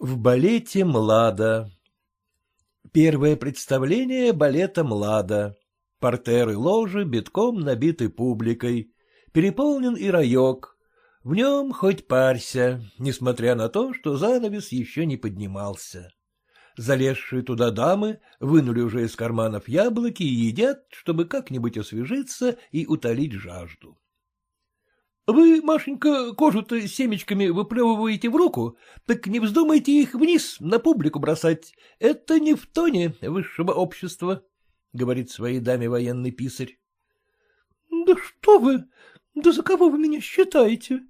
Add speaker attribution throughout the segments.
Speaker 1: В балете «Млада». Первое представление балета «Млада». Портеры ложи битком набиты публикой. Переполнен и райок. В нем хоть парься, несмотря на то, что занавес еще не поднимался. Залезшие туда дамы вынули уже из карманов яблоки и едят, чтобы как-нибудь освежиться и утолить жажду. Вы, Машенька, кожу-то семечками выплевываете в руку, так не вздумайте их вниз на публику бросать. Это не в тоне высшего общества, — говорит своей даме военный писарь. — Да что вы! Да за кого вы меня считаете?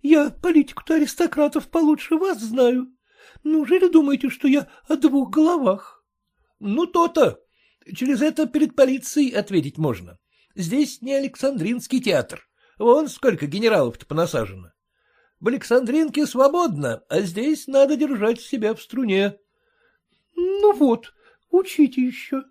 Speaker 1: Я политику-то аристократов получше вас знаю. Неужели думаете, что я о двух головах? — Ну, то-то. Через это перед полицией ответить можно. Здесь не Александринский театр. Вон сколько генералов-то понасажено. В Александринке свободно, а здесь надо держать себя в струне. — Ну вот, учите еще.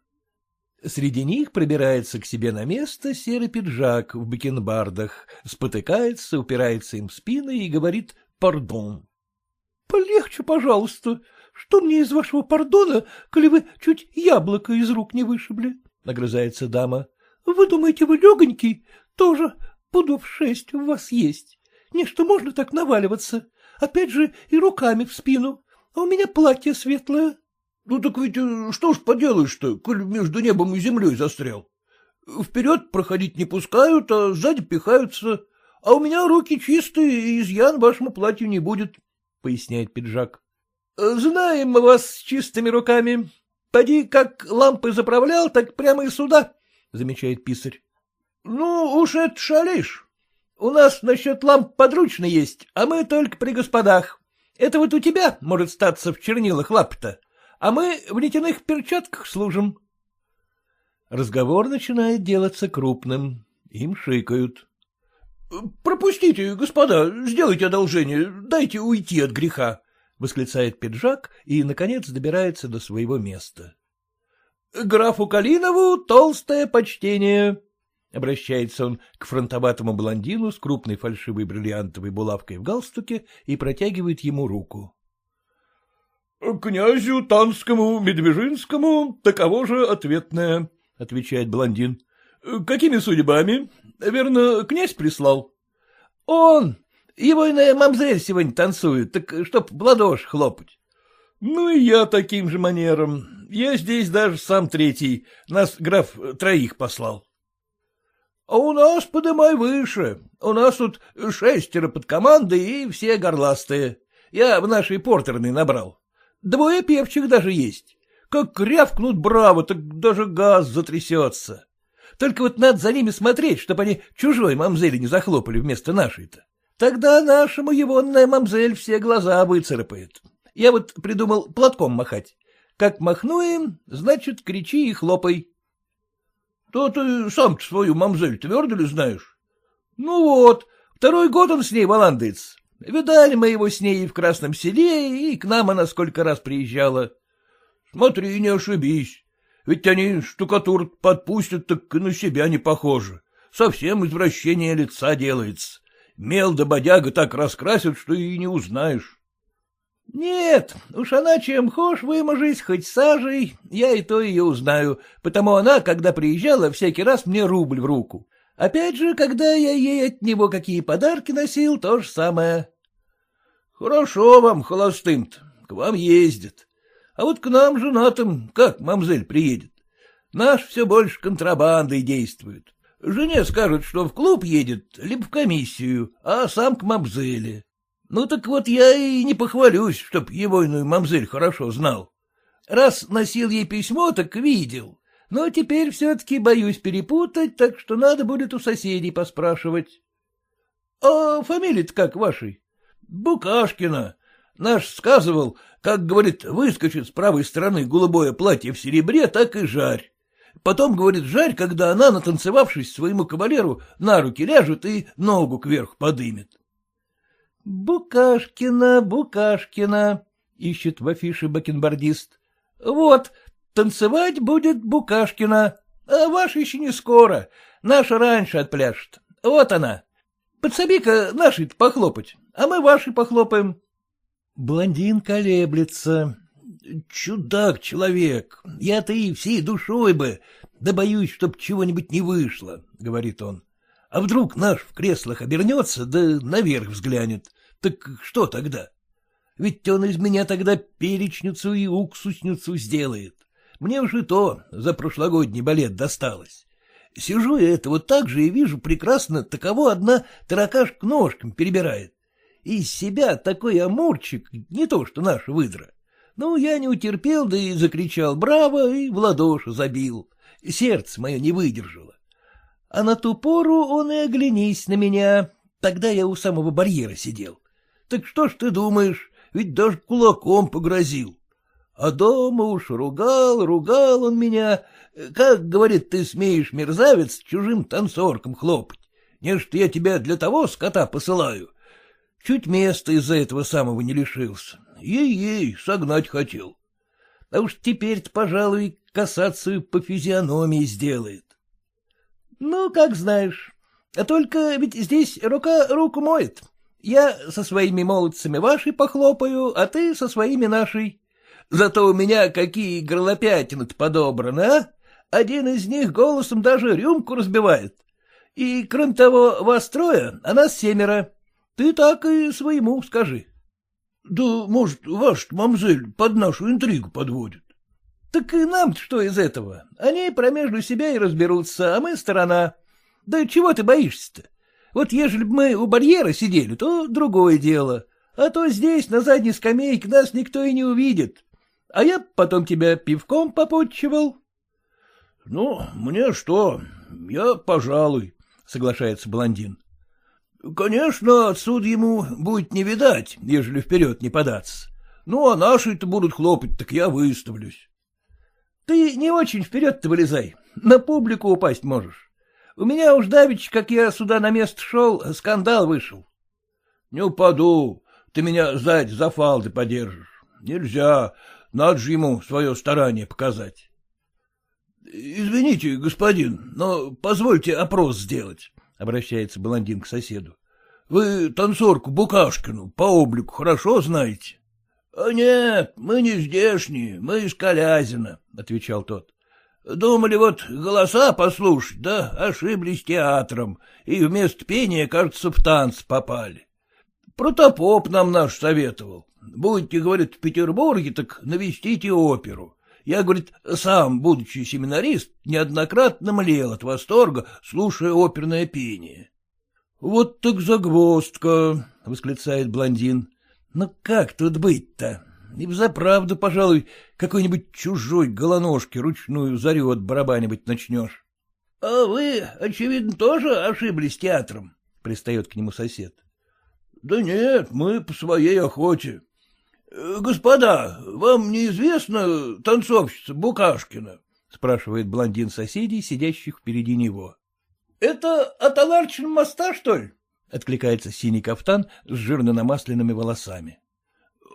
Speaker 1: Среди них пробирается к себе на место серый пиджак в бакенбардах, спотыкается, упирается им в спины и говорит «пардон». — Полегче, пожалуйста. Что мне из вашего пардона, коли вы чуть яблоко из рук не вышибли? — нагрызается дама. — Вы думаете, вы легонький? Тоже Пудов шесть у вас есть. Нечто можно так наваливаться. Опять же и руками в спину. А у меня платье светлое.
Speaker 2: — Ну так ведь э, что ж поделаешь-то, коль между небом и землей застрял? Вперед проходить не пускают, а сзади пихаются. А у меня руки чистые, и изъян вашему платью не будет, — поясняет пиджак.
Speaker 1: — Знаем мы вас с чистыми руками. Поди, как лампы заправлял, так прямо и сюда, — замечает писарь. Ну, уж это шалишь. У нас насчет ламп подручно есть, а мы только при господах. Это вот у тебя может статься в чернилах лап-то, а мы в ледяных перчатках служим. Разговор начинает делаться крупным. Им шикают.
Speaker 2: — Пропустите, господа, сделайте одолжение, дайте уйти от греха, —
Speaker 1: восклицает пиджак и, наконец, добирается до своего места.
Speaker 2: — Графу Калинову толстое почтение,
Speaker 1: Обращается он к фронтоватому блондину с крупной фальшивой бриллиантовой булавкой в галстуке и протягивает ему руку.
Speaker 2: — Князю Танскому Медвежинскому таково же ответное, — отвечает блондин. — Какими судьбами? Верно, князь прислал?
Speaker 1: — Он! Его иная мамзель сегодня танцует, так чтоб в ладошь хлопать.
Speaker 2: — Ну и я таким же манером. Я здесь даже сам третий. Нас граф троих послал.
Speaker 1: — А у нас подымай выше. У нас тут шестеро под командой и все горластые. Я в нашей портерной набрал. Двое певчих даже есть. Как крявкнут браво, так даже газ затрясется. Только вот надо за ними смотреть, чтобы они чужой мамзели не захлопали вместо нашей-то. Тогда нашему егонная мамзель все глаза выцарапает. Я вот придумал платком махать. Как махну им, значит, кричи и хлопай.
Speaker 2: То ты сам свою мамзель твердо ли знаешь?
Speaker 1: Ну вот, второй год он с ней валандается. Видали мы его с ней и в Красном селе, и к нам она сколько раз приезжала.
Speaker 2: Смотри, не ошибись. Ведь они штукатур подпустят, так на себя не похожи. Совсем извращение лица делается. Мел да бодяга так раскрасят, что и не узнаешь.
Speaker 1: Нет, уж она чем хошь выможись, хоть сажей, я и то ее узнаю, потому она, когда приезжала, всякий раз мне рубль в руку. Опять же, когда я ей от него какие подарки носил, то же самое.
Speaker 2: Хорошо вам, холостым-то, к вам ездят. А вот к нам, женатым, как мамзель приедет? Наш все больше контрабандой действует. Жене скажут, что в клуб едет, либо в комиссию, а сам к мамзели. Ну так вот я и не похвалюсь, чтоб егойную мамзель хорошо знал.
Speaker 1: Раз носил ей письмо, так видел. Но теперь все-таки боюсь перепутать, так что надо будет у соседей поспрашивать. — А фамилия-то как вашей?
Speaker 2: — Букашкина. Наш сказывал, как, говорит, выскочит с правой стороны голубое платье в серебре, так и жарь. Потом, говорит, жарь, когда она, натанцевавшись своему кавалеру, на руки ляжет и ногу кверху подымет.
Speaker 1: — Букашкина, Букашкина, — ищет в афише бакенбардист. — Вот, танцевать будет Букашкина, а ваш еще не скоро, наша раньше отпляшет. Вот она. Подсоби-ка нашей похлопать, а мы ваши похлопаем. Блондин колеблется. Чудак человек. Я-то и всей душой бы, да боюсь, чтоб чего-нибудь не вышло, — говорит он. А вдруг наш в креслах обернется, да наверх взглянет. Так что тогда? Ведь он из меня тогда перечницу и уксусницу сделает. Мне уж и то за прошлогодний балет досталось. Сижу я это вот так же и вижу прекрасно, таково одна таракашка ножком перебирает. Из себя такой амурчик, не то что наш выдра. Ну, я не утерпел, да и закричал «Браво!» и в ладоши забил. Сердце мое не выдержало. А на ту пору он и оглянись на меня. Тогда я у самого барьера сидел. Так что ж ты думаешь, ведь даже кулаком погрозил. А дома уж ругал, ругал он меня. Как, говорит, ты смеешь, мерзавец, чужим танцоркам хлопать? Не что я тебя для того скота посылаю. Чуть места из-за этого самого не лишился. Ей-ей, согнать хотел. А уж теперь-то, пожалуй, касацию по физиономии сделает. Ну, как знаешь. А только ведь здесь рука руку моет. Я со своими молодцами вашей похлопаю, а ты со своими нашей. Зато у меня какие горлопятины-то подобраны, а? Один из них голосом даже рюмку разбивает. И, кроме того, вас трое, а нас семеро. Ты так и своему скажи. — Да, может, ваш мамзель под нашу интригу подводит. — Так и нам что из этого? Они промежду себя и разберутся, а мы сторона. Да чего ты боишься-то? Вот ежели бы мы у барьера сидели, то другое дело. А то здесь, на задней скамейке, нас никто и не увидит а я потом тебя пивком попутчивал. — Ну, мне что, я, пожалуй, — соглашается блондин. — Конечно, отсюда ему будет не видать, ежели вперед не податься. Ну, а наши-то будут хлопать, так я выставлюсь. — Ты не очень вперед-то вылезай, на публику упасть можешь. У меня уж давич, как я сюда на место шел, скандал вышел. — Не упаду, ты меня сзади за фалды подержишь. Нельзя, надо же ему свое старание показать. — Извините, господин, но позвольте опрос сделать, — обращается блондин к соседу. — Вы танцорку Букашкину по облику хорошо знаете? — А нет, мы не здешние, мы из Калязина, — отвечал тот. — Думали вот голоса послушать, да ошиблись театром, и вместо пения, кажется, в танц попали. Протопоп нам наш советовал. Будете, говорит, в Петербурге, так навестите оперу. Я, говорит, сам, будучи семинарист, неоднократно млел от восторга, слушая оперное пение. — Вот так загвоздка, — восклицает блондин. — Ну как тут быть-то? И взаправду, пожалуй, какой-нибудь чужой голоножки ручную зарю от барабанивать начнешь. — А вы, очевидно, тоже ошиблись театром? — пристает к нему сосед. — Да нет, мы по своей охоте. — Господа, вам неизвестна танцовщица Букашкина? — спрашивает блондин соседей, сидящих впереди него. — Это от моста, что ли? — откликается синий кафтан с жирно намасленными волосами. —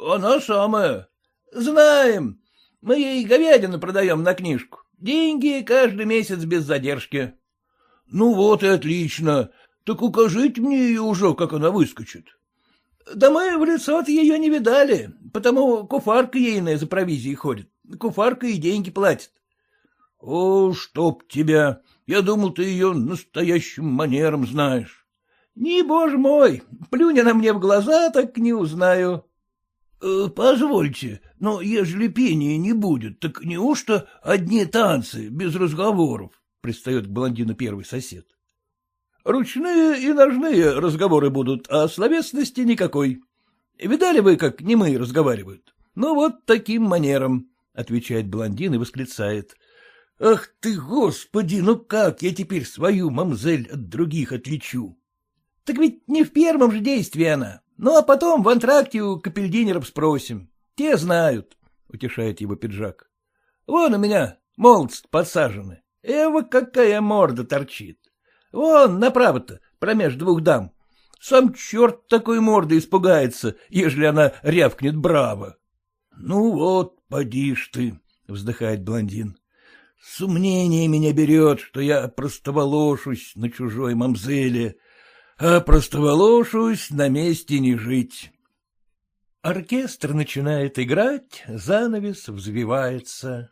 Speaker 1: Она самая. — Знаем. Мы ей говядину продаем на книжку. Деньги каждый месяц без задержки. — Ну вот и отлично. Так укажите мне ее уже, как она выскочит. Да мы в лицо ее не видали, потому куфарка ейная за провизией ходит. Куфарка и деньги платит. — О, чтоб тебя! Я думал, ты ее настоящим манером знаешь. — Не, боже мой, плюнь она мне в глаза, так не узнаю. «Э, — Позвольте, но ежели пения не будет, так неужто одни танцы, без разговоров? — пристает к блондину первый сосед. Ручные и ножные разговоры будут, а словесности никакой. Видали вы, как немые разговаривают? Ну, вот таким манером, — отвечает блондин и восклицает. — Ах ты, господи, ну как я теперь свою мамзель от других отличу? — Так ведь не в первом же действии она. Ну, а потом в антракте у капельдинеров спросим. Те знают, — утешает его пиджак. — Вон у меня молодцы подсажены. Эва какая морда торчит. Вон, направо-то, промеж двух дам. Сам черт такой морды испугается, ежели она рявкнет браво. — Ну вот, поди ж ты, — вздыхает блондин. — Сумнение меня берет, что я простоволошусь на чужой мамзеле, а простоволошусь, на месте не жить. Оркестр начинает играть, занавес взвивается.